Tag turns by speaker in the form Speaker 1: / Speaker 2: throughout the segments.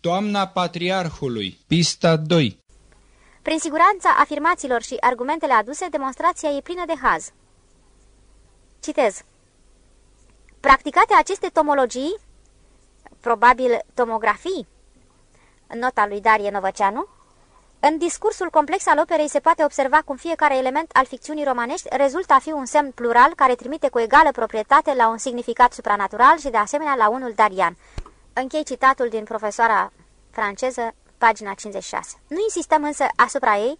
Speaker 1: Toamna Patriarhului, pista 2
Speaker 2: Prin siguranța afirmațiilor și argumentele aduse, demonstrația e plină de haz. Citez. Practicate aceste tomologii, probabil tomografii, nota lui Darie Novăceanu, în discursul complex al operei se poate observa cum fiecare element al ficțiunii romanești rezultă a fi un semn plural care trimite cu egală proprietate la un significat supranatural și de asemenea la unul darian. Închei citatul din profesoara franceză, pagina 56. Nu insistăm însă asupra ei,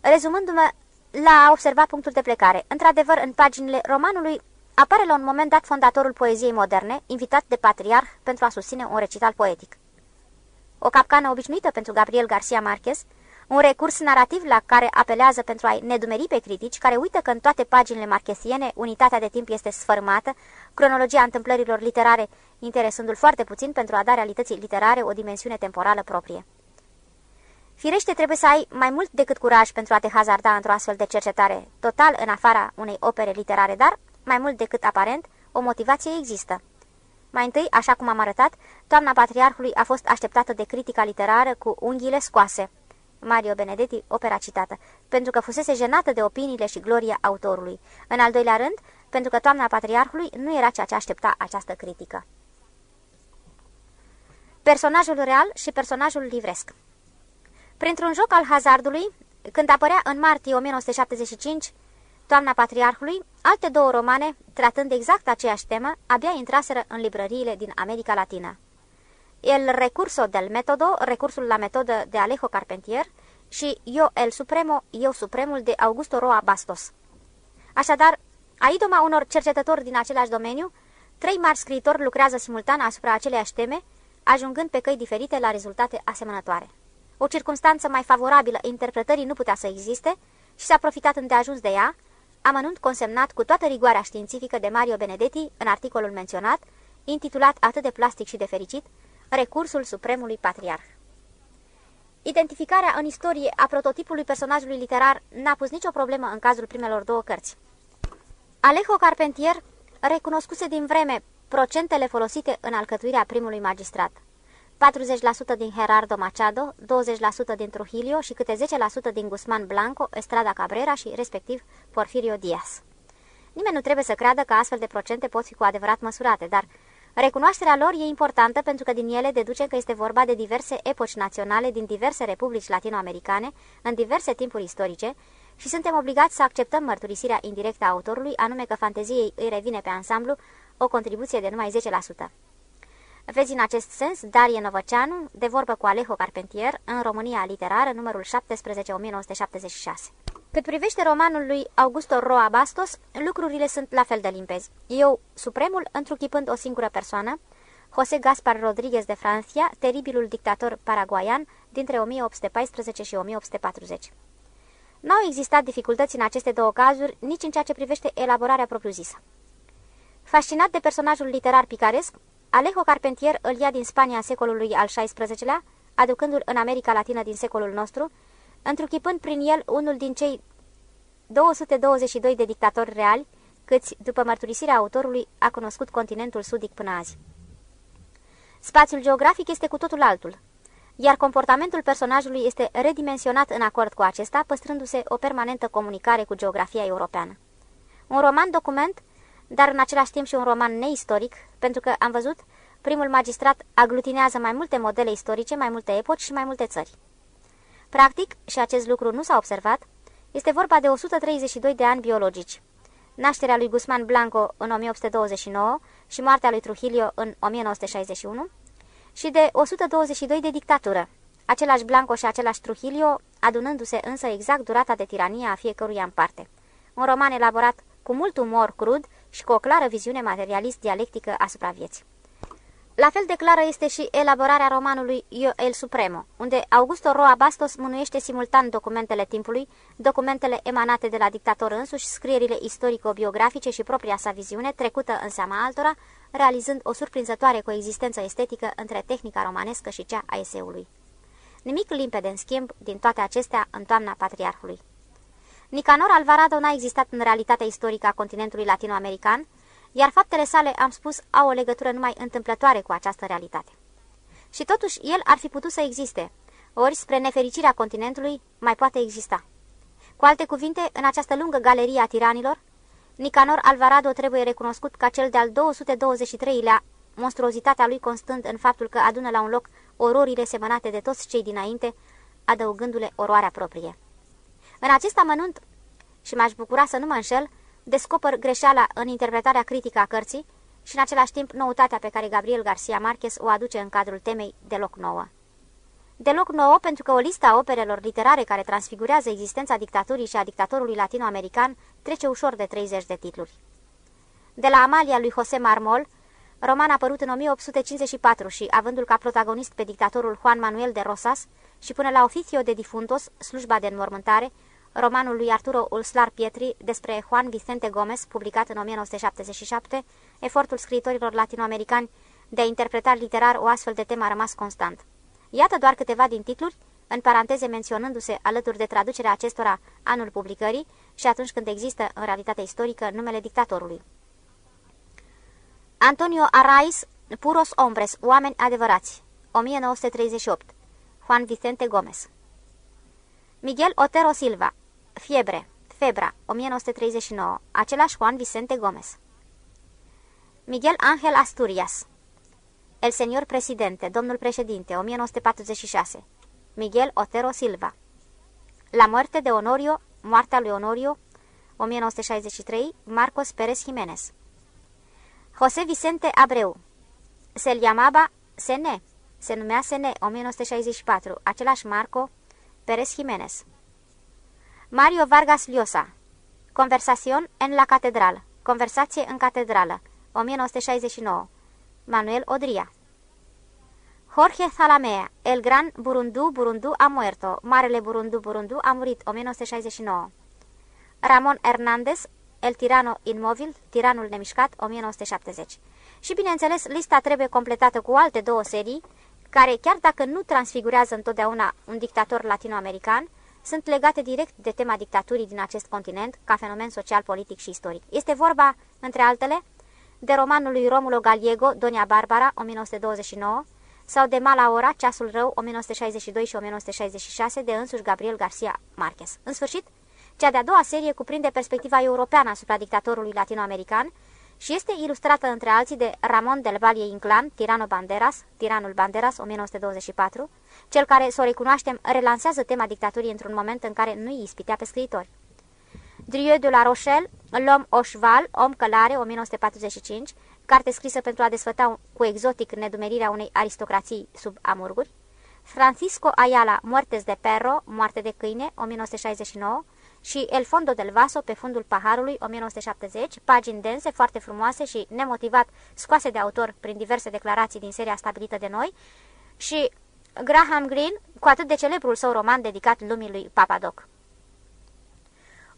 Speaker 2: rezumându-mă la a observa punctul de plecare. Într-adevăr, în paginile romanului apare la un moment dat fondatorul poeziei moderne, invitat de patriarh pentru a susține un recital poetic. O capcană obișnuită pentru Gabriel Garcia Marquez, un recurs narrativ la care apelează pentru a-i nedumeri pe critici, care uită că în toate paginile marchesiene unitatea de timp este sfărmată, cronologia întâmplărilor literare interesându-l foarte puțin pentru a da realității literare o dimensiune temporală proprie. Firește, trebuie să ai mai mult decât curaj pentru a te hazarda într-o astfel de cercetare, total în afara unei opere literare, dar, mai mult decât aparent, o motivație există. Mai întâi, așa cum am arătat, toamna patriarhului a fost așteptată de critica literară cu unghiile scoase. Mario Benedetti, opera citată, pentru că fusese jenată de opiniile și gloria autorului. În al doilea rând, pentru că toamna patriarhului nu era ceea ce aștepta această critică. Personajul real și personajul livresc Printr-un joc al hazardului, când apărea în martie 1975, Toamna Patriarhului, alte două romane, tratând exact aceeași temă, abia intraseră în librăriile din America Latină. El Recurso del Metodo, recursul la metodă de Alejo Carpentier, și Eu el Supremo, Eu Supremul de Augusto Roa Bastos. Așadar, a idoma unor cercetători din același domeniu, trei mari scriitori lucrează simultan asupra aceleiași teme, ajungând pe căi diferite la rezultate asemănătoare. O circunstanță mai favorabilă interpretării nu putea să existe și s-a profitat îndeajuns de ea, amănunt consemnat cu toată rigoarea științifică de Mario Benedetti în articolul menționat, intitulat atât de plastic și de fericit, Recursul Supremului Patriarh. Identificarea în istorie a prototipului personajului literar n-a pus nicio problemă în cazul primelor două cărți. Alejo Carpentier recunoscuse din vreme procentele folosite în alcătuirea primului magistrat. 40% din Gerardo Machado, 20% din Trujillo și câte 10% din Guzman Blanco, Estrada Cabrera și, respectiv, Porfirio Diaz. Nimeni nu trebuie să creadă că astfel de procente pot fi cu adevărat măsurate, dar recunoașterea lor e importantă pentru că din ele deduce că este vorba de diverse epoci naționale din diverse republici latinoamericane, în diverse timpuri istorice, și suntem obligați să acceptăm mărturisirea indirectă a autorului, anume că fanteziei îi revine pe ansamblu o contribuție de numai 10%. Vezi în acest sens Darie Novăceanu, de vorbă cu Alejo Carpentier, în România literară, numărul 17, 1976. Cât privește romanul lui Augusto Roa Bastos, lucrurile sunt la fel de limpezi. Eu, supremul, întruchipând o singură persoană, José Gaspar Rodríguez de Francia, teribilul dictator paraguayan dintre 1814 și 1840. N-au existat dificultăți în aceste două cazuri, nici în ceea ce privește elaborarea propriu-zisă. Fascinat de personajul literar picaresc, Alejo Carpentier îl ia din Spania secolului al XVI-lea, aducându-l în America Latină din secolul nostru, întruchipând prin el unul din cei 222 de dictatori reali, câți, după mărturisirea autorului, a cunoscut continentul sudic până azi. Spațiul geografic este cu totul altul, iar comportamentul personajului este redimensionat în acord cu acesta, păstrându-se o permanentă comunicare cu geografia europeană. Un roman document dar în același timp și un roman neistoric, pentru că, am văzut, primul magistrat aglutinează mai multe modele istorice, mai multe epoci și mai multe țări. Practic, și acest lucru nu s-a observat, este vorba de 132 de ani biologici. Nașterea lui Guzman Blanco în 1829 și moartea lui Trujillo în 1961 și de 122 de dictatură, același Blanco și același Trujillo, adunându-se însă exact durata de tiranie a fiecăruia în parte. Un roman elaborat cu mult umor crud și cu o clară viziune materialist-dialectică asupra vieții. La fel de clară este și elaborarea romanului Io el Supremo, unde Augusto Roa Bastos mânuiește simultan documentele timpului, documentele emanate de la dictator însuși, scrierile istorico-biografice și propria sa viziune, trecută în seama altora, realizând o surprinzătoare coexistență estetică între tehnica romanescă și cea a eseului. Nimic limpede, în schimb, din toate acestea în toamna patriarhului. Nicanor Alvarado n-a existat în realitatea istorică a continentului latinoamerican, iar faptele sale, am spus, au o legătură numai întâmplătoare cu această realitate. Și totuși el ar fi putut să existe, ori spre nefericirea continentului mai poate exista. Cu alte cuvinte, în această lungă galerie a tiranilor, Nicanor Alvarado trebuie recunoscut ca cel de-al 223-lea monstruozitatea lui constând în faptul că adună la un loc ororile semănate de toți cei dinainte, adăugându-le oroarea proprie. În acest amănunt, și m-aș bucura să nu mă înșel, descoper greșeala în interpretarea critică a cărții și în același timp noutatea pe care Gabriel Garcia Marquez o aduce în cadrul temei deloc nouă. Deloc nouă pentru că o listă a operelor literare care transfigurează existența dictaturii și a dictatorului latinoamerican trece ușor de 30 de titluri. De la Amalia lui José Marmol, roman apărut în 1854 și avându-l ca protagonist pe dictatorul Juan Manuel de Rosas și până la Oficio de Difuntos, slujba de înmormântare, romanul lui Arturo Ulslar Pietri despre Juan Vicente Gomez, publicat în 1977, efortul scriitorilor latinoamericani de a interpreta literar o astfel de temă a rămas constant. Iată doar câteva din titluri, în paranteze menționându-se alături de traducerea acestora anul publicării și atunci când există în realitate istorică numele dictatorului. Antonio Arraiz, Puros Hombres, Oameni adevărați, 1938, Juan Vicente Gomez. Miguel Otero Silva, Fiebre, Febra, 1939, același Juan Vicente Gomez. Miguel Ángel Asturias, El Señor Presidente, Domnul Președinte, 1946, Miguel Otero Silva. La muerte de Honorio, Moartea lui Honorio, 1963, Marcos Pérez Jiménez. José Vicente Abreu. Se llamaba Sene. Se numea Sene, 1964, același Marco Pérez Jiménez. Mario Vargas Llosa. Conversación en la catedral. Conversație în catedrală. 1969. Manuel Odria. Jorge Zalamea. El gran Burundu Burundu a muerto. Marele Burundu Burundu a murit. 1969. Ramon Hernández. El tirano inmobil. Tiranul nemișcat. 1970. Și bineînțeles, lista trebuie completată cu alte două serii, care, chiar dacă nu transfigurează întotdeauna un dictator latinoamerican, sunt legate direct de tema dictaturii din acest continent ca fenomen social, politic și istoric. Este vorba, între altele, de romanul lui Romulo Gallego, Donia Barbara, 1929, sau de Malaora, Ceasul Rău, 1962 și 1966, de însuși Gabriel Garcia Marquez. În sfârșit, cea de-a doua serie cuprinde perspectiva europeană asupra dictatorului latinoamerican și este ilustrată între alții de Ramon del Valle Inclán, Tirano Banderas, Tiranul Banderas, 1924, cel care, să o recunoaștem, relansează tema dictaturii într-un moment în care nu îi ispitea pe scriitori. Drieu de la Rochelle, L'Homme au cheval, Om călare, 1945, carte scrisă pentru a desfăta cu exotic nedumerirea unei aristocrații sub amurguri. Francisco Ayala, Muertes de Perro, Moarte de câine, 1969, și El Fondo del Vaso pe fundul paharului 1970, pagini dense, foarte frumoase și nemotivat scoase de autor prin diverse declarații din seria stabilită de noi și Graham Greene cu atât de celebrul său roman dedicat lumii lui Papadoc.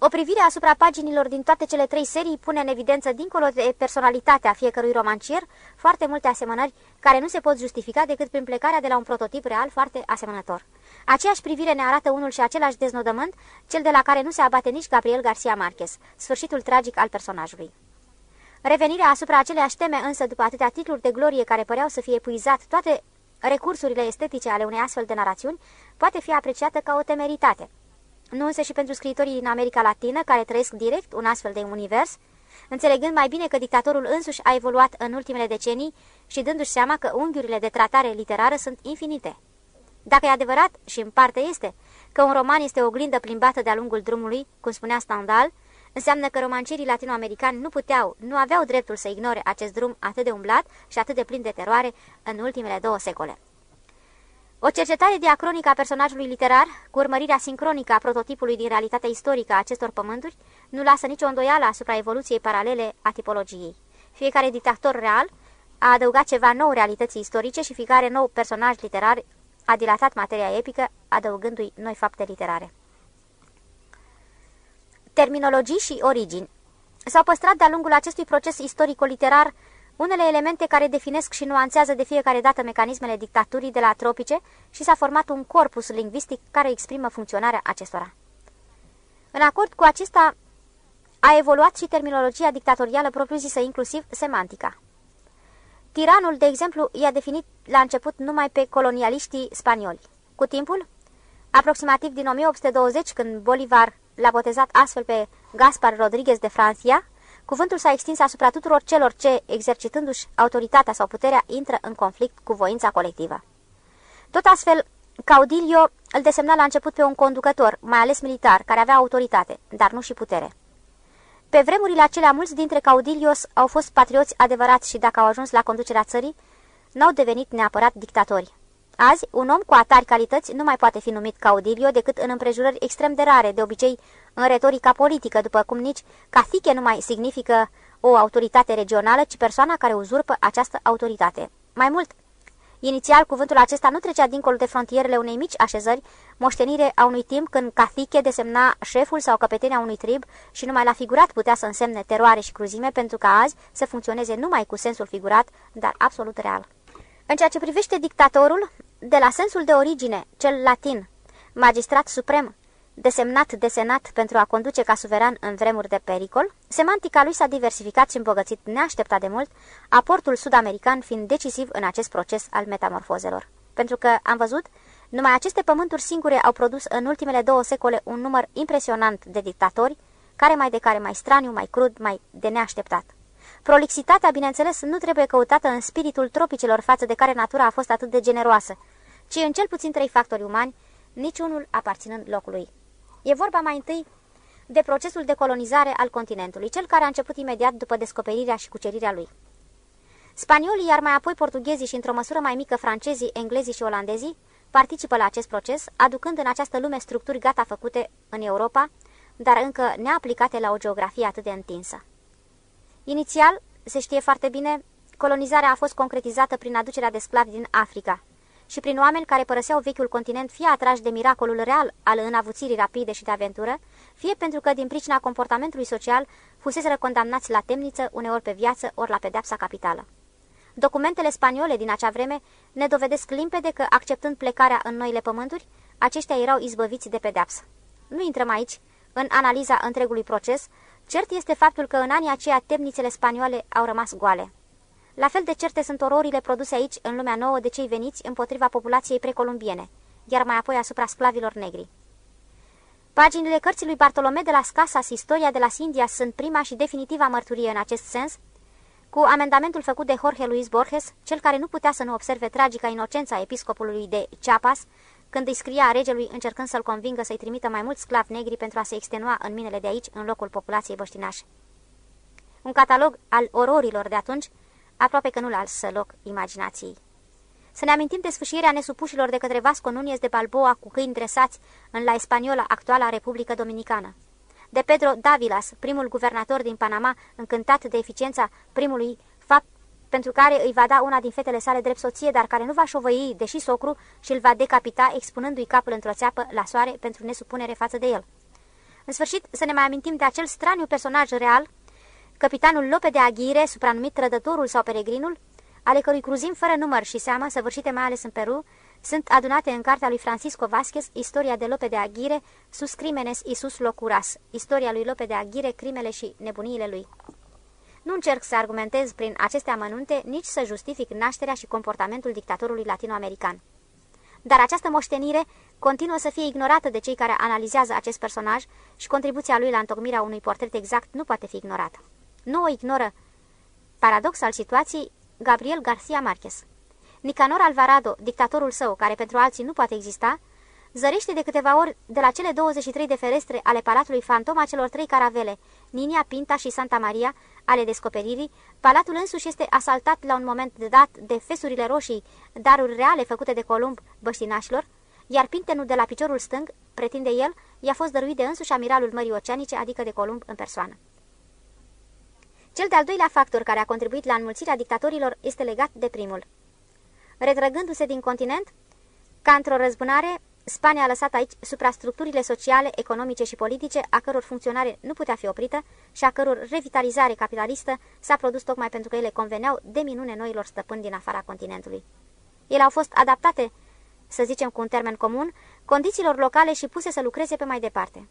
Speaker 2: O privire asupra paginilor din toate cele trei serii pune în evidență, dincolo de personalitatea fiecărui romancier, foarte multe asemănări care nu se pot justifica decât prin plecarea de la un prototip real foarte asemănător. Aceeași privire ne arată unul și același deznodământ, cel de la care nu se abate nici Gabriel Garcia Marquez, sfârșitul tragic al personajului. Revenirea asupra aceleași teme însă după atâtea titluri de glorie care păreau să fie epuizat toate recursurile estetice ale unei astfel de narațiuni, poate fi apreciată ca o temeritate nu însă și pentru scriitorii din America Latină, care trăiesc direct un astfel de univers, înțelegând mai bine că dictatorul însuși a evoluat în ultimele decenii și dându-și seama că unghiurile de tratare literară sunt infinite. Dacă e adevărat, și în parte este, că un roman este o oglindă plimbată de-a lungul drumului, cum spunea Stendhal, înseamnă că romancierii latinoamericani nu puteau, nu aveau dreptul să ignore acest drum atât de umblat și atât de plin de teroare în ultimele două secole. O cercetare diacronică a personajului literar, cu urmărirea sincronică a prototipului din realitatea istorică a acestor pământuri, nu lasă nicio îndoială asupra evoluției paralele a tipologiei. Fiecare dictator real a adăugat ceva nou realității istorice și fiecare nou personaj literar a dilatat materia epică, adăugându-i noi fapte literare. Terminologii și origini S-au păstrat de-a lungul acestui proces istorico-literar unele elemente care definesc și nuanțează de fiecare dată mecanismele dictaturii de la tropice și s-a format un corpus lingvistic care exprimă funcționarea acestora. În acord cu acesta a evoluat și terminologia dictatorială propriu-zisă, inclusiv semantica. Tiranul, de exemplu, i-a definit la început numai pe colonialiștii spanioli. Cu timpul, aproximativ din 1820, când Bolivar l-a botezat astfel pe Gaspar Rodriguez de Francia, cuvântul s-a extins asupra tuturor celor ce, exercitându-și autoritatea sau puterea, intră în conflict cu voința colectivă. Tot astfel, Caudilio îl desemna la început pe un conducător, mai ales militar, care avea autoritate, dar nu și putere. Pe vremurile acelea, mulți dintre caudilios au fost patrioți adevărați și dacă au ajuns la conducerea țării, n-au devenit neapărat dictatori. Azi, un om cu atari calități nu mai poate fi numit caudilio decât în împrejurări extrem de rare, de obicei în retorica politică, după cum nici cacique nu mai significă o autoritate regională, ci persoana care uzurpă această autoritate. Mai mult, Inițial, cuvântul acesta nu trecea dincolo de frontierele unei mici așezări, moștenire a unui timp când cacique desemna șeful sau căpetenia unui trib și numai la figurat putea să însemne teroare și cruzime, pentru ca azi să funcționeze numai cu sensul figurat, dar absolut real. În ceea ce privește dictatorul, de la sensul de origine, cel latin, magistrat suprem, desemnat de senat pentru a conduce ca suveran în vremuri de pericol, semantica lui s-a diversificat și îmbogățit neașteptat de mult, aportul sud-american fiind decisiv în acest proces al metamorfozelor. Pentru că, am văzut, numai aceste pământuri singure au produs în ultimele două secole un număr impresionant de dictatori, care mai de care mai straniu, mai crud, mai de neașteptat. Prolixitatea, bineînțeles, nu trebuie căutată în spiritul tropicelor față de care natura a fost atât de generoasă, ci în cel puțin trei factori umani, niciunul aparținând locului. E vorba mai întâi de procesul de colonizare al continentului, cel care a început imediat după descoperirea și cucerirea lui. Spaniolii, iar mai apoi portughezii și într-o măsură mai mică francezii, englezii și olandezii, participă la acest proces, aducând în această lume structuri gata făcute în Europa, dar încă neaplicate la o geografie atât de întinsă. Inițial, se știe foarte bine, colonizarea a fost concretizată prin aducerea de sclavi din Africa, și prin oameni care părăseau vechiul continent fie atrași de miracolul real al înavuțirii rapide și de aventură, fie pentru că din pricina comportamentului social fuseseră condamnați la temniță, uneori pe viață, ori la pedepsa capitală. Documentele spaniole din acea vreme ne dovedesc limpede că, acceptând plecarea în noile pământuri, aceștia erau izbăviți de pedeapsă. Nu intrăm aici în analiza întregului proces, cert este faptul că în anii aceia temnițele spaniole au rămas goale. La fel de certe sunt ororile produse aici, în lumea nouă, de cei veniți împotriva populației precolumbiene, iar mai apoi asupra sclavilor negri. Paginile cărții lui Bartolome de las Casas, Istoria de las Indias, sunt prima și definitiva mărturie în acest sens, cu amendamentul făcut de Jorge Luis Borges, cel care nu putea să nu observe tragica inocența episcopului de Chiapas, când îi scria regelui încercând să-l convingă să-i trimită mai mulți sclavi negri pentru a se extenua în minele de aici, în locul populației băștinașe. Un catalog al ororilor de atunci aproape că nu lasă loc imaginației. Să ne amintim de sfârșirea nesupușilor de către Vasco Núñez de Balboa cu câini dresați în la Espaniola, actuala Republică Dominicană. De Pedro Davilas, primul guvernator din Panama, încântat de eficiența primului fapt pentru care îi va da una din fetele sale drept soție, dar care nu va șovăi, deși socru, și îl va decapita, expunându-i capul într-o țeapă la soare pentru nesupunere față de el. În sfârșit, să ne mai amintim de acel straniu personaj real, capitanul Lope de Aghire, supranumit trădătorul sau peregrinul, ale cărui cruzim fără număr și seamă, săvârșite mai ales în Peru, sunt adunate în cartea lui Francisco Vázquez, Istoria de Lope de Aghire, sus crimenes Isus Locuras, Istoria lui Lope de Aghire, crimele și nebuniile lui. Nu încerc să argumentez prin aceste amănunte, nici să justific nașterea și comportamentul dictatorului latinoamerican. Dar această moștenire continuă să fie ignorată de cei care analizează acest personaj și contribuția lui la întocmirea unui portret exact nu poate fi ignorată. Nu o ignoră. Paradox al situației, Gabriel Garcia Marquez. Nicanor Alvarado, dictatorul său, care pentru alții nu poate exista, zărește de câteva ori de la cele 23 de ferestre ale palatului fantoma celor trei caravele, Ninia, Pinta și Santa Maria, ale descoperirii, palatul însuși este asaltat la un moment dat de fesurile roșii, daruri reale făcute de Columb băștinașilor, iar pintenul de la piciorul stâng, pretinde el, i-a fost dăruit de însuși amiralul Mării Oceanice, adică de Columb în persoană. Cel de-al doilea factor care a contribuit la înmulțirea dictatorilor este legat de primul. Retrăgându-se din continent, ca într-o răzbunare, Spania a lăsat aici suprastructurile sociale, economice și politice, a căror funcționare nu putea fi oprită și a căror revitalizare capitalistă s-a produs tocmai pentru că ele conveneau de minune noilor stăpâni din afara continentului. Ele au fost adaptate, să zicem cu un termen comun, condițiilor locale și puse să lucreze pe mai departe.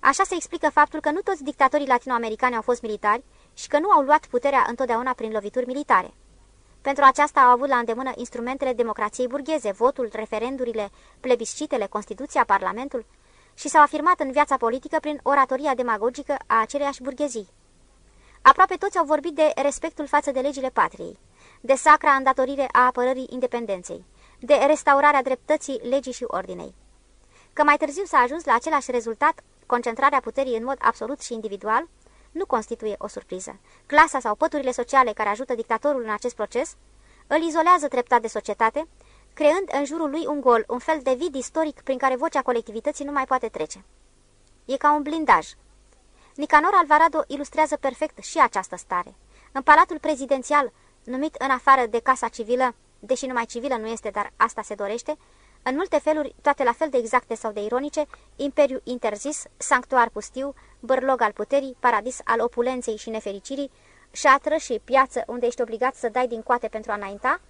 Speaker 2: Așa se explică faptul că nu toți dictatorii latinoamericani au fost militari și că nu au luat puterea întotdeauna prin lovituri militare. Pentru aceasta au avut la îndemână instrumentele democrației burgheze, votul, referendurile, plebiscitele, Constituția, Parlamentul și s-au afirmat în viața politică prin oratoria demagogică a aceleiași burghezii. Aproape toți au vorbit de respectul față de legile patriei, de sacra îndatorire a apărării independenței, de restaurarea dreptății, legii și ordinei. Că mai târziu s-a ajuns la același rezultat, concentrarea puterii în mod absolut și individual, nu constituie o surpriză. Clasa sau păturile sociale care ajută dictatorul în acest proces îl izolează treptat de societate, creând în jurul lui un gol, un fel de vid istoric prin care vocea colectivității nu mai poate trece. E ca un blindaj. Nicanor Alvarado ilustrează perfect și această stare. În palatul prezidențial, numit în afară de Casa Civilă, deși numai civilă nu este, dar asta se dorește, în multe feluri, toate la fel de exacte sau de ironice, imperiu interzis, sanctuar pustiu, bărlog al puterii, paradis al opulenței și nefericirii, șatră și piață unde ești obligat să dai din coate pentru a înainta,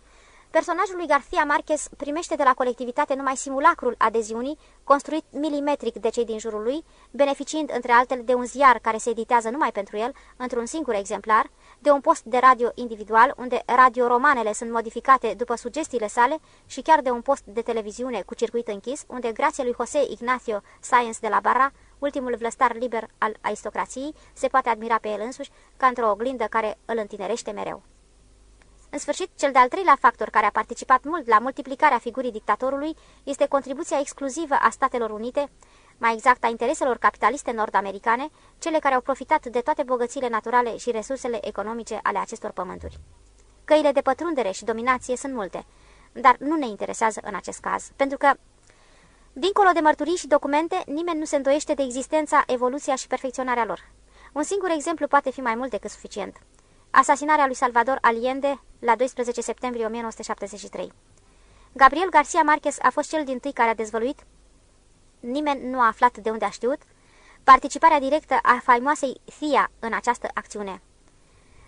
Speaker 2: Personajul lui Garcia Marquez primește de la colectivitate numai simulacrul adeziunii, construit milimetric de cei din jurul lui, beneficiind între altele de un ziar care se editează numai pentru el, într-un singur exemplar, de un post de radio individual, unde radioromanele sunt modificate după sugestiile sale și chiar de un post de televiziune cu circuit închis, unde grație lui José Ignacio Science de la Barra, ultimul vlăstar liber al aristocrației, se poate admira pe el însuși ca într-o oglindă care îl întinerește mereu. În sfârșit, cel de-al treilea factor care a participat mult la multiplicarea figurii dictatorului este contribuția exclusivă a Statelor Unite, mai exact a intereselor capitaliste nord-americane, cele care au profitat de toate bogățiile naturale și resursele economice ale acestor pământuri. Căile de pătrundere și dominație sunt multe, dar nu ne interesează în acest caz, pentru că, dincolo de mărturii și documente, nimeni nu se îndoiește de existența, evoluția și perfecționarea lor. Un singur exemplu poate fi mai mult decât suficient. Asasinarea lui Salvador Allende la 12 septembrie 1973. Gabriel Garcia Marquez a fost cel din tâi care a dezvăluit, nimeni nu a aflat de unde a știut, participarea directă a faimoasei FIA în această acțiune.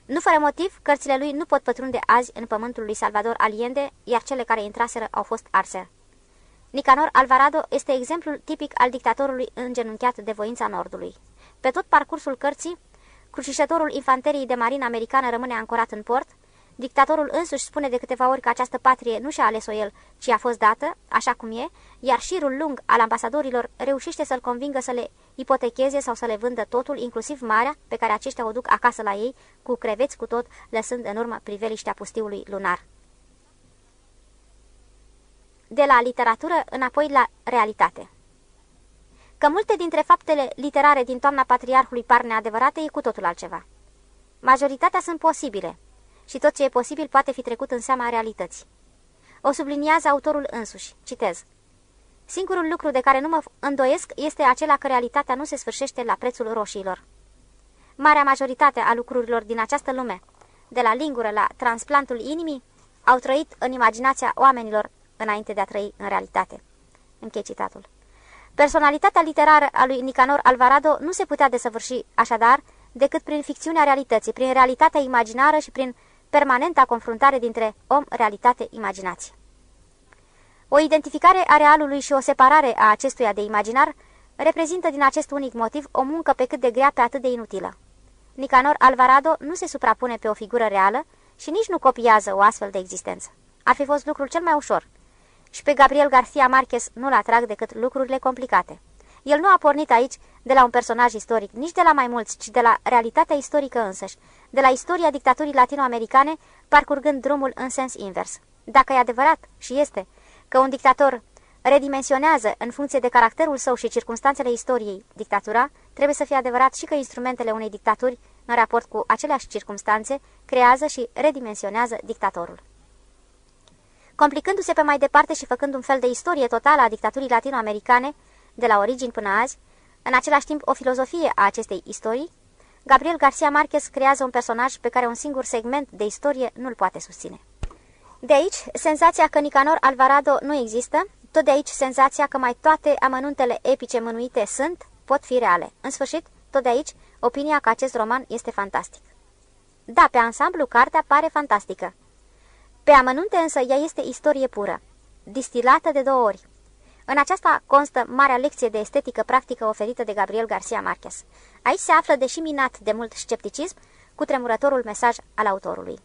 Speaker 2: Nu fără motiv, cărțile lui nu pot pătrunde azi în pământul lui Salvador Allende, iar cele care intraseră au fost arse. Nicanor Alvarado este exemplul tipic al dictatorului îngenunchiat de voința Nordului. Pe tot parcursul cărții, crucișătorul infanteriei de marină americană rămâne ancorat în port, Dictatorul însuși spune de câteva ori că această patrie nu și-a ales-o el, ci a fost dată, așa cum e, iar șirul lung al ambasadorilor reușește să-l convingă să le ipotecheze sau să le vândă totul, inclusiv marea, pe care aceștia o duc acasă la ei, cu creveți cu tot, lăsând în urmă priveliștea pustiului lunar. De la literatură înapoi la realitate Că multe dintre faptele literare din toamna patriarhului par neadevărate e cu totul altceva. Majoritatea sunt posibile, și tot ce e posibil poate fi trecut în seama realității. O subliniază autorul însuși. Citez. Singurul lucru de care nu mă îndoiesc este acela că realitatea nu se sfârșește la prețul roșiilor. Marea majoritate a lucrurilor din această lume, de la lingură la transplantul inimii, au trăit în imaginația oamenilor înainte de a trăi în realitate. Închei citatul. Personalitatea literară a lui Nicanor Alvarado nu se putea desăvârși, așadar, decât prin ficțiunea realității, prin realitatea imaginară și prin permanenta confruntare dintre om, realitate, imaginație. O identificare a realului și o separare a acestuia de imaginar reprezintă din acest unic motiv o muncă pe cât de grea pe atât de inutilă. Nicanor Alvarado nu se suprapune pe o figură reală și nici nu copiază o astfel de existență. Ar fi fost lucrul cel mai ușor. Și pe Gabriel Garcia Marquez nu-l atrag decât lucrurile complicate. El nu a pornit aici de la un personaj istoric, nici de la mai mulți, ci de la realitatea istorică însăși, de la istoria dictaturii latinoamericane, parcurgând drumul în sens invers. Dacă e adevărat, și este, că un dictator redimensionează în funcție de caracterul său și circunstanțele istoriei dictatura, trebuie să fie adevărat și că instrumentele unei dictaturi, în raport cu aceleași circunstanțe, creează și redimensionează dictatorul. Complicându-se pe mai departe și făcând un fel de istorie totală a dictaturii latinoamericane, de la origini până azi, în același timp o filozofie a acestei istorii, Gabriel Garcia Marquez creează un personaj pe care un singur segment de istorie nu-l poate susține. De aici, senzația că Nicanor Alvarado nu există, tot de aici senzația că mai toate amănuntele epice mânuite sunt, pot fi reale. În sfârșit, tot de aici, opinia că acest roman este fantastic. Da, pe ansamblu, cartea pare fantastică. Pe amănunte însă ea este istorie pură, distilată de două ori. În aceasta constă marea lecție de estetică practică oferită de Gabriel Garcia Marquez. Aici se află, deși minat de mult scepticism, cu tremurătorul mesaj al autorului.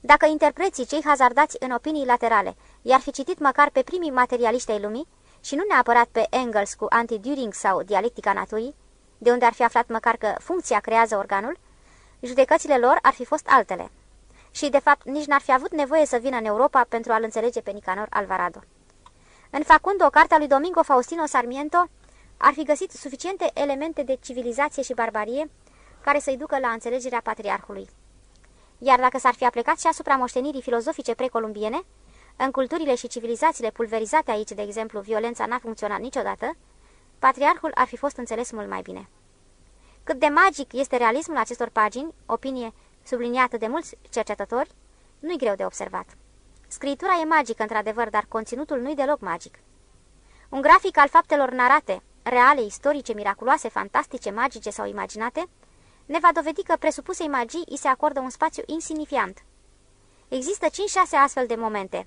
Speaker 2: Dacă interpreții cei hazardați în opinii laterale i-ar fi citit măcar pe primii materialiști ai lumii, și nu neapărat pe Engels cu anti-Düring sau dialectica naturii, de unde ar fi aflat măcar că funcția creează organul, judecățile lor ar fi fost altele. Și, de fapt, nici n-ar fi avut nevoie să vină în Europa pentru a-l înțelege pe Nicanor Alvarado. În Facundo, cartea lui Domingo Faustino Sarmiento, ar fi găsit suficiente elemente de civilizație și barbarie care să-i ducă la înțelegerea patriarhului. Iar dacă s-ar fi aplicat și asupra moștenirii filozofice precolumbiene, în culturile și civilizațiile pulverizate aici, de exemplu, violența n-a funcționat niciodată, patriarhul ar fi fost înțeles mult mai bine. Cât de magic este realismul acestor pagini, opinie subliniată de mulți cercetători, nu-i greu de observat. Scritura e magică, într-adevăr, dar conținutul nu-i deloc magic. Un grafic al faptelor narate, reale, istorice, miraculoase, fantastice, magice sau imaginate, ne va dovedi că presupusei magii îi se acordă un spațiu insignifiant. Există 5-6 astfel de momente.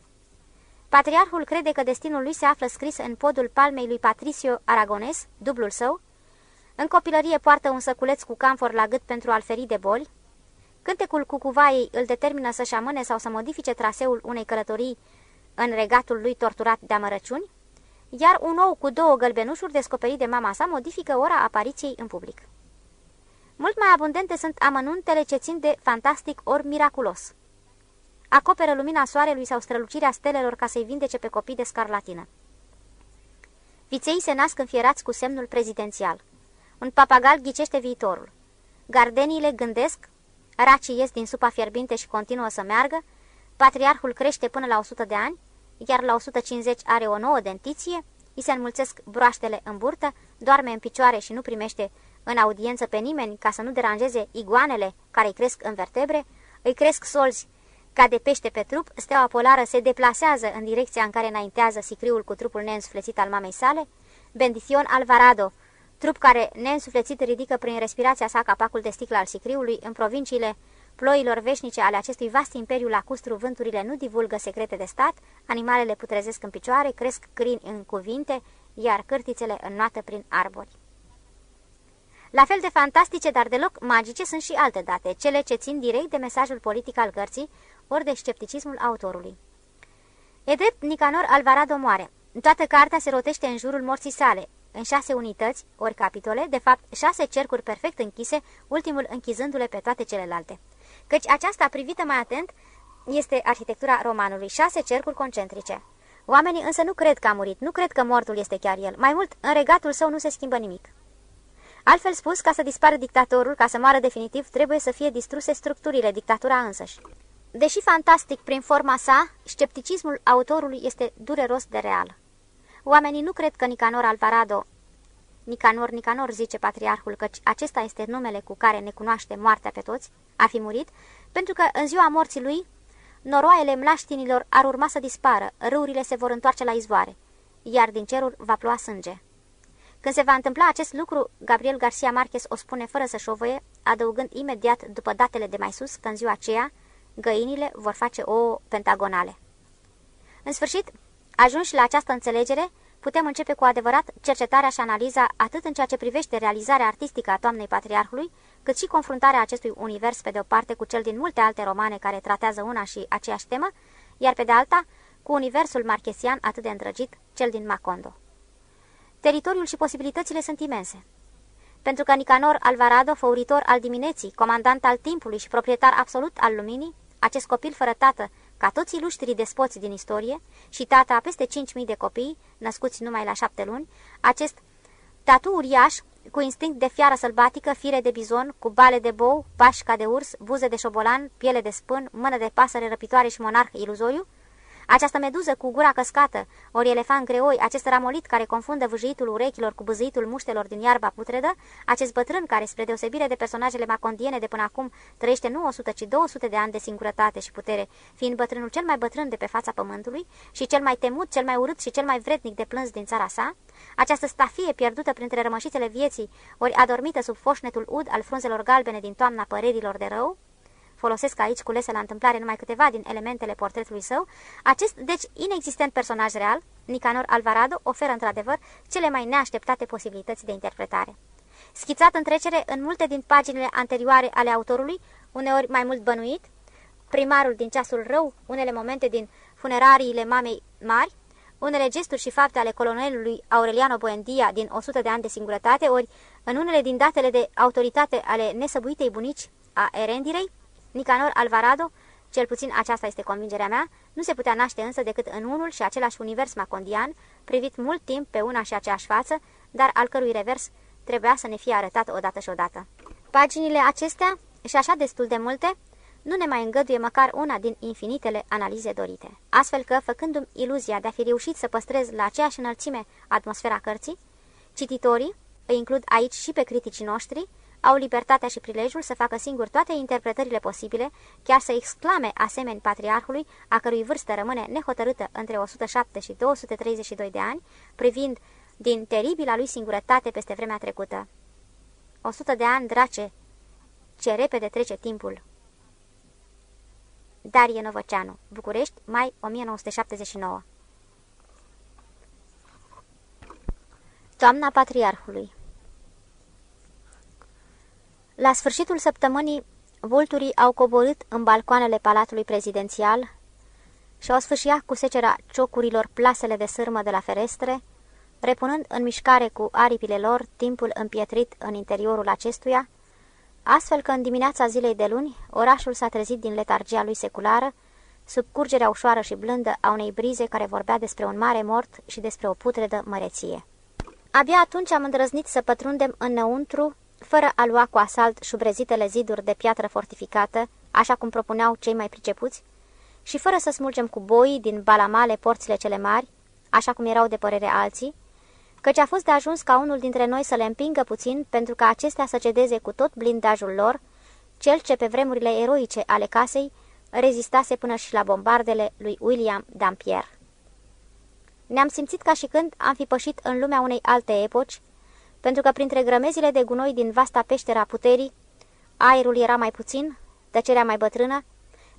Speaker 2: Patriarhul crede că destinul lui se află scris în podul palmei lui Patricio Aragones, dublul său. În copilărie poartă un săculeț cu camfor la gât pentru a-l feri de boli. Cântecul cucuvaiei îl determină să-și amâne sau să modifice traseul unei călătorii în regatul lui torturat de amărăciuni, iar un ou cu două gălbenușuri descoperit de mama sa modifică ora apariției în public. Mult mai abundente sunt amănuntele ce țin de fantastic ori miraculos. Acoperă lumina soarelui sau strălucirea stelelor ca să-i vindece pe copii de scarlatină. Viței se nasc înfierați cu semnul prezidențial. Un papagal ghicește viitorul. Gardeniile gândesc, racii ies din supa fierbinte și continuă să meargă, patriarhul crește până la 100 de ani, iar la 150 are o nouă dentiție, îi se înmulțesc broaștele în burtă, doarme în picioare și nu primește în audiență pe nimeni ca să nu deranjeze iguanele care îi cresc în vertebre, îi cresc solzi. Ca de pește pe trup, steaua polară se deplasează în direcția în care înaintează sicriul cu trupul neînsuflețit al mamei sale, Bendition Alvarado, trup care neînsuflețit ridică prin respirația sa capacul de sticlă al sicriului în provinciile ploilor veșnice ale acestui vast imperiu lacustru, vânturile nu divulgă secrete de stat, animalele putrezesc în picioare, cresc crini în cuvinte, iar cârtițele înnoată prin arbori. La fel de fantastice, dar deloc magice, sunt și alte date, cele ce țin direct de mesajul politic al cărții, ori de scepticismul autorului. E drept, Nicanor Alvarado moare. Toată cartea se rotește în jurul morții sale, în șase unități, ori capitole, de fapt șase cercuri perfect închise, ultimul închizându-le pe toate celelalte. Căci aceasta, privită mai atent, este arhitectura romanului, șase cercuri concentrice. Oamenii însă nu cred că a murit, nu cred că mortul este chiar el. Mai mult, în regatul său nu se schimbă nimic. Altfel spus, ca să dispară dictatorul, ca să moară definitiv, trebuie să fie distruse structurile, dictatura însăși. Deși fantastic prin forma sa, scepticismul autorului este dureros de real. Oamenii nu cred că Nicanor Alvarado, Nicanor, Nicanor, zice patriarhul, căci acesta este numele cu care ne cunoaște moartea pe toți, a fi murit, pentru că în ziua morții lui, noroaiele mlaștinilor ar urma să dispară, râurile se vor întoarce la izvoare, iar din cerul va ploa sânge. Când se va întâmpla acest lucru, Gabriel Garcia Marquez o spune fără să șovăie, adăugând imediat după datele de mai sus că în ziua aceea găinile vor face o pentagonale. În sfârșit, ajunși la această înțelegere, putem începe cu adevărat cercetarea și analiza atât în ceea ce privește realizarea artistică a toamnei Patriarhului, cât și confruntarea acestui univers pe de o parte cu cel din multe alte romane care tratează una și aceeași temă, iar pe de alta cu universul marchesian atât de îndrăgit, cel din Macondo. Teritoriul și posibilitățile sunt imense. Pentru că Nicanor Alvarado, făuritor al dimineții, comandant al timpului și proprietar absolut al luminii, acest copil fără tată, ca toți iluștrii despoți din istorie, și tata a peste 5.000 de copii, născuți numai la șapte luni, acest tatu uriaș, cu instinct de fiară sălbatică, fire de bizon, cu bale de bou, pașca de urs, buze de șobolan, piele de spân, mână de pasăre răpitoare și monarh iluzoriu, această meduză cu gura căscată, ori elefant greoi, acest ramolit care confundă vâjitul urechilor cu băzâitul muștelor din iarba putredă, acest bătrân care, spre deosebire de personajele macondiene de până acum, trăiește nu 100, ci 200 de ani de singurătate și putere, fiind bătrânul cel mai bătrân de pe fața pământului și cel mai temut, cel mai urât și cel mai vrednic de plâns din țara sa, această stafie pierdută printre rămășițele vieții, ori adormită sub foșnetul ud al frunzelor galbene din toamna părerilor de rău, folosesc aici culese la întâmplare numai câteva din elementele portretului său, acest, deci, inexistent personaj real, Nicanor Alvarado, oferă într-adevăr cele mai neașteptate posibilități de interpretare. Schițat în trecere în multe din paginile anterioare ale autorului, uneori mai mult bănuit, primarul din ceasul rău, unele momente din funerariile mamei mari, unele gesturi și fapte ale colonelului Aureliano Buendia din 100 de ani de singurătate, ori în unele din datele de autoritate ale nesăbuitei bunici a Erendirei, Nicanor Alvarado, cel puțin aceasta este convingerea mea, nu se putea naște însă decât în unul și același univers macondian, privit mult timp pe una și aceeași față, dar al cărui revers trebuia să ne fie arătat odată și odată. Paginile acestea, și așa destul de multe, nu ne mai îngăduie măcar una din infinitele analize dorite. Astfel că, făcându-mi iluzia de a fi reușit să păstrez la aceeași înălțime atmosfera cărții, cititorii, îi includ aici și pe criticii noștri, au libertatea și prilejul să facă singur toate interpretările posibile, chiar să exclame asemeni patriarhului, a cărui vârstă rămâne nehotărâtă între 107 și 232 de ani, privind din teribila lui singurătate peste vremea trecută. 100 de ani, drace, ce repede trece timpul! Darie Novăceanu, București, mai 1979 Toamna Patriarhului La sfârșitul săptămânii, vulturii au coborât în balcoanele Palatului Prezidențial și au sfârșit cu secera ciocurilor plasele de sârmă de la ferestre, repunând în mișcare cu aripile lor timpul împietrit în interiorul acestuia, astfel că în dimineața zilei de luni, orașul s-a trezit din letargia lui seculară, sub curgerea ușoară și blândă a unei brize care vorbea despre un mare mort și despre o putredă măreție. Abia atunci am îndrăznit să pătrundem înăuntru, fără a lua cu asalt șubrezitele ziduri de piatră fortificată, așa cum propuneau cei mai pricepuți, și fără să smulgem cu boii din balamale porțile cele mari, așa cum erau de părere alții, căci a fost de ajuns ca unul dintre noi să le împingă puțin pentru ca acestea să cedeze cu tot blindajul lor, cel ce pe vremurile eroice ale casei rezistase până și la bombardele lui William Dampier. Ne-am simțit ca și când am fi pășit în lumea unei alte epoci, pentru că printre grămezile de gunoi din vasta peștera puterii, aerul era mai puțin, tăcerea mai bătrână,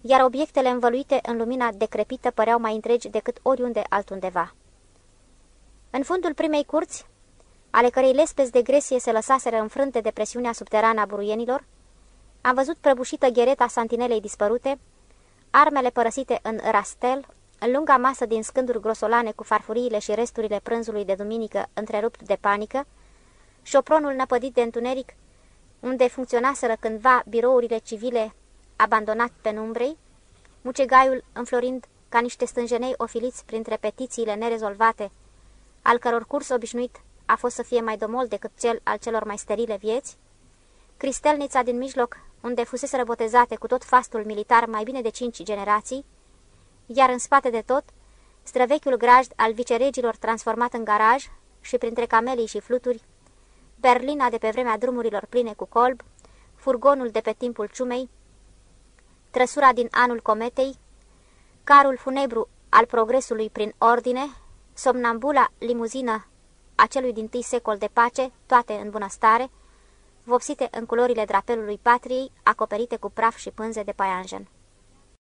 Speaker 2: iar obiectele învăluite în lumina decrepită păreau mai întregi decât oriunde altundeva. În fundul primei curți, ale cărei lespezi de gresie se lăsaseră înfrânte de presiunea subterană a buruienilor, am văzut prăbușită ghereta santinelei dispărute, armele părăsite în rastel, în lunga masă din scânduri grosolane cu farfuriile și resturile prânzului de duminică întrerupt de panică, șopronul năpădit de întuneric, unde funcționaseră cândva birourile civile abandonat pe numbrei, mucegaiul înflorind ca niște stânjenei ofiliți printre petițiile nerezolvate al căror curs obișnuit a fost să fie mai domol decât cel al celor mai sterile vieți, cristelnița din mijloc, unde fusese răbotezate cu tot fastul militar mai bine de cinci generații, iar în spate de tot, străvechiul grajd al viceregilor transformat în garaj și printre camelii și fluturi, Berlina de pe vremea drumurilor pline cu colb, furgonul de pe timpul ciumei, trăsura din anul cometei, carul funebru al progresului prin ordine somnambula limuzină a celui din tâi secol de pace, toate în bunăstare, vopsite în culorile drapelului patriei, acoperite cu praf și pânze de paianjen.